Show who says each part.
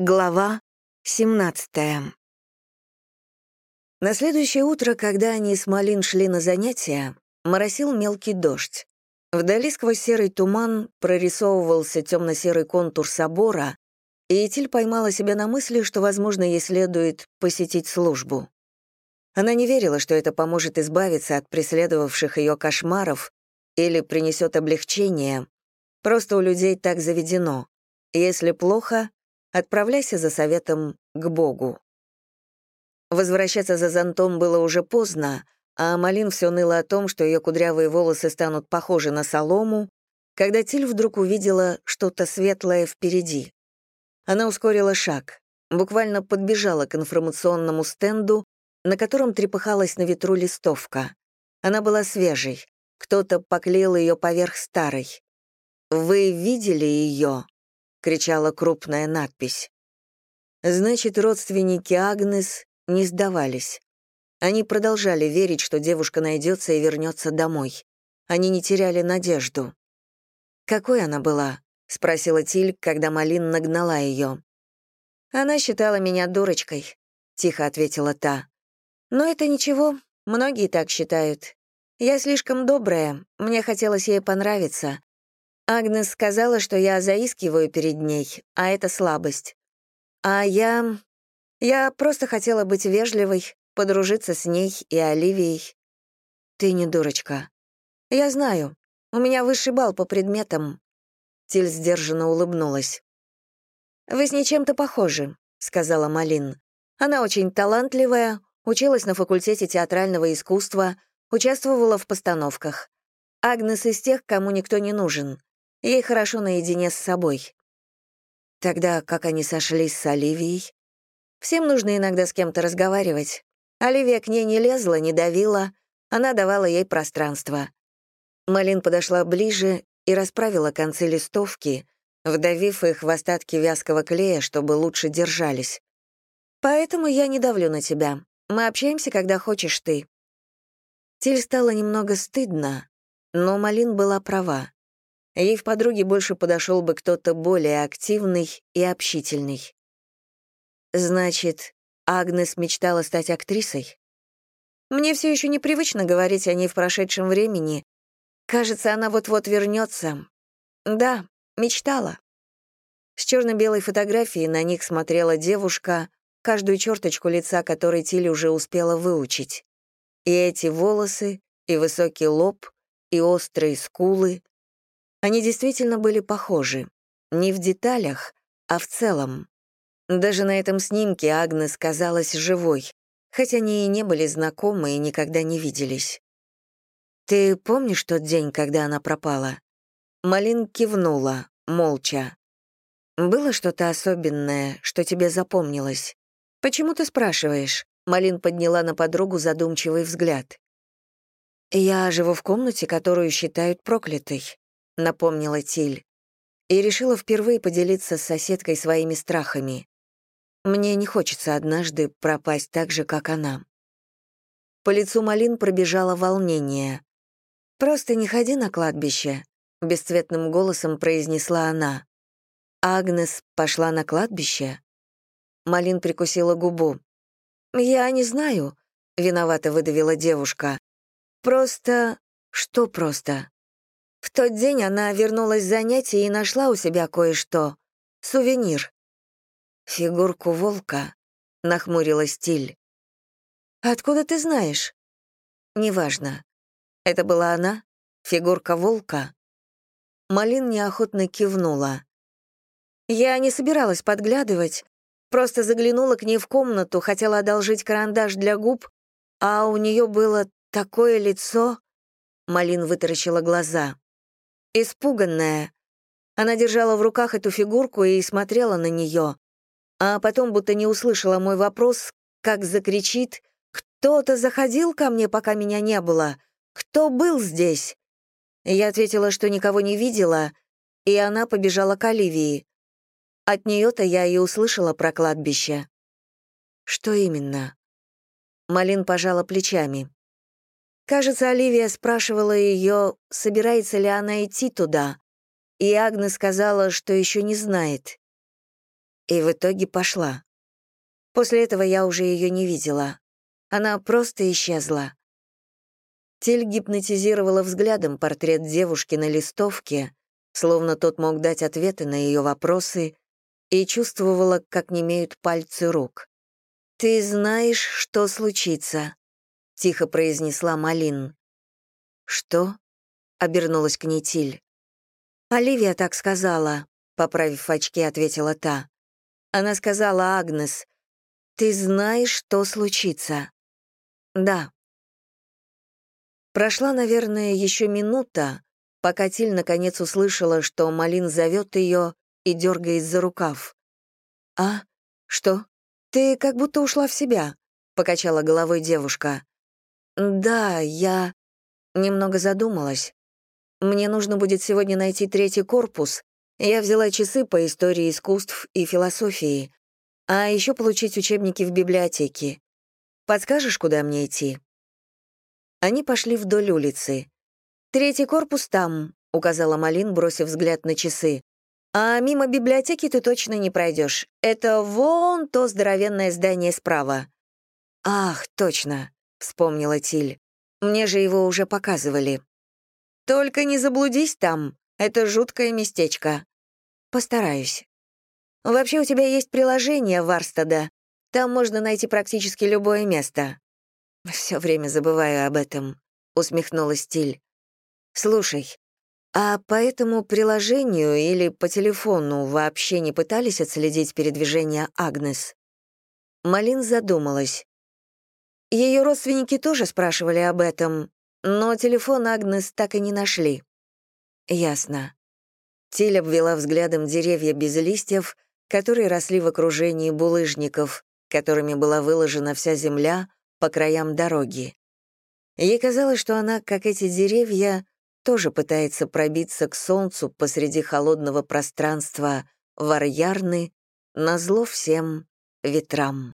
Speaker 1: Глава 17 На следующее утро, когда они с Малин шли на занятия, моросил мелкий дождь. Вдали сквозь серый туман прорисовывался темно-серый контур собора, и Этиль поймала себя на мысли, что, возможно, ей следует посетить службу. Она не верила, что это поможет избавиться от преследовавших ее кошмаров или принесет облегчение. Просто у людей так заведено. Если плохо, Отправляйся за советом к Богу. Возвращаться за зонтом было уже поздно, а Малин все ныла о том, что ее кудрявые волосы станут похожи на солому, когда Тиль вдруг увидела что-то светлое впереди. Она ускорила шаг, буквально подбежала к информационному стенду, на котором трепыхалась на ветру листовка. Она была свежей, кто-то поклеил ее поверх старой. «Вы видели ее?» — кричала крупная надпись. Значит, родственники Агнес не сдавались. Они продолжали верить, что девушка найдется и вернется домой. Они не теряли надежду. «Какой она была?» — спросила Тиль, когда Малин нагнала ее. «Она считала меня дурочкой», — тихо ответила та. «Но это ничего, многие так считают. Я слишком добрая, мне хотелось ей понравиться. Агнес сказала, что я заискиваю перед ней, а это слабость. А я... Я просто хотела быть вежливой, подружиться с ней и Оливией. Ты не дурочка. Я знаю. У меня высший балл по предметам. Тиль сдержанно улыбнулась. «Вы с ней чем-то похожи», — сказала Малин. «Она очень талантливая, училась на факультете театрального искусства, участвовала в постановках. Агнес из тех, кому никто не нужен. Ей хорошо наедине с собой. Тогда как они сошлись с Оливией? Всем нужно иногда с кем-то разговаривать. Оливия к ней не лезла, не давила, она давала ей пространство. Малин подошла ближе и расправила концы листовки, вдавив их в остатки вязкого клея, чтобы лучше держались. «Поэтому я не давлю на тебя. Мы общаемся, когда хочешь ты». Тиль стало немного стыдно, но Малин была права. Ей в подруге больше подошел бы кто-то более активный и общительный. Значит, Агнес мечтала стать актрисой? Мне все еще непривычно говорить о ней в прошедшем времени. Кажется, она вот-вот вернется. Да, мечтала. С черно-белой фотографией на них смотрела девушка, каждую черточку лица которой Тиль уже успела выучить. И эти волосы, и высокий лоб, и острые скулы, они действительно были похожи. Не в деталях, а в целом. Даже на этом снимке Агнес казалась живой, хотя они и не были знакомы и никогда не виделись. «Ты помнишь тот день, когда она пропала?» Малин кивнула, молча. «Было что-то особенное, что тебе запомнилось?» «Почему ты спрашиваешь?» Малин подняла на подругу задумчивый взгляд. «Я живу в комнате, которую считают проклятой напомнила Тиль, и решила впервые поделиться с соседкой своими страхами. Мне не хочется однажды пропасть так же, как она. По лицу Малин пробежало волнение. «Просто не ходи на кладбище», — бесцветным голосом произнесла она. «Агнес пошла на кладбище?» Малин прикусила губу. «Я не знаю», — виновато выдавила девушка. «Просто...» «Что просто?» В тот день она вернулась с занятий и нашла у себя кое-что. Сувенир. «Фигурку волка», — нахмурилась Тиль. «Откуда ты знаешь?» «Неважно. Это была она? Фигурка волка?» Малин неохотно кивнула. «Я не собиралась подглядывать, просто заглянула к ней в комнату, хотела одолжить карандаш для губ, а у нее было такое лицо...» Малин вытаращила глаза испуганная. Она держала в руках эту фигурку и смотрела на нее, а потом, будто не услышала мой вопрос, как закричит «Кто-то заходил ко мне, пока меня не было? Кто был здесь?» Я ответила, что никого не видела, и она побежала к Оливии. От нее-то я и услышала про кладбище. Что именно? Малин пожала плечами. Кажется, Оливия спрашивала ее, собирается ли она идти туда, и Агна сказала, что еще не знает. и в итоге пошла. После этого я уже ее не видела. Она просто исчезла. Тель гипнотизировала взглядом портрет девушки на листовке, словно тот мог дать ответы на ее вопросы, и чувствовала, как немеют пальцы рук. «Ты знаешь, что случится», — тихо произнесла Малин. «Что?» — обернулась к ней Тиль. «Оливия так сказала», — поправив очки, ответила та. Она сказала Агнес, «Ты знаешь, что случится». «Да». Прошла, наверное, еще минута, пока Тиль наконец услышала, что Малин зовет ее и дергает за рукав. «А? Что? Ты как будто ушла в себя», — покачала головой девушка. «Да, я...» Немного задумалась. «Мне нужно будет сегодня найти третий корпус. Я взяла часы по истории искусств и философии, а еще получить учебники в библиотеке. Подскажешь, куда мне идти?» Они пошли вдоль улицы. «Третий корпус там», — указала Малин, бросив взгляд на часы. «А мимо библиотеки ты точно не пройдешь. Это вон то здоровенное здание справа». «Ах, точно», — вспомнила Тиль. «Мне же его уже показывали». «Только не заблудись там. Это жуткое местечко». «Постараюсь». «Вообще у тебя есть приложение Варстада. Там можно найти практически любое место». «Все время забываю об этом», — усмехнулась Тиль. «Слушай, а по этому приложению или по телефону вообще не пытались отследить передвижение Агнес?» Малин задумалась. Ее родственники тоже спрашивали об этом, но телефон Агнес так и не нашли. Ясно. Тиль обвела взглядом деревья без листьев, которые росли в окружении булыжников, которыми была выложена вся земля по краям дороги. Ей казалось, что она, как эти деревья, тоже пытается пробиться к солнцу посреди холодного пространства Варьярны, назло всем ветрам.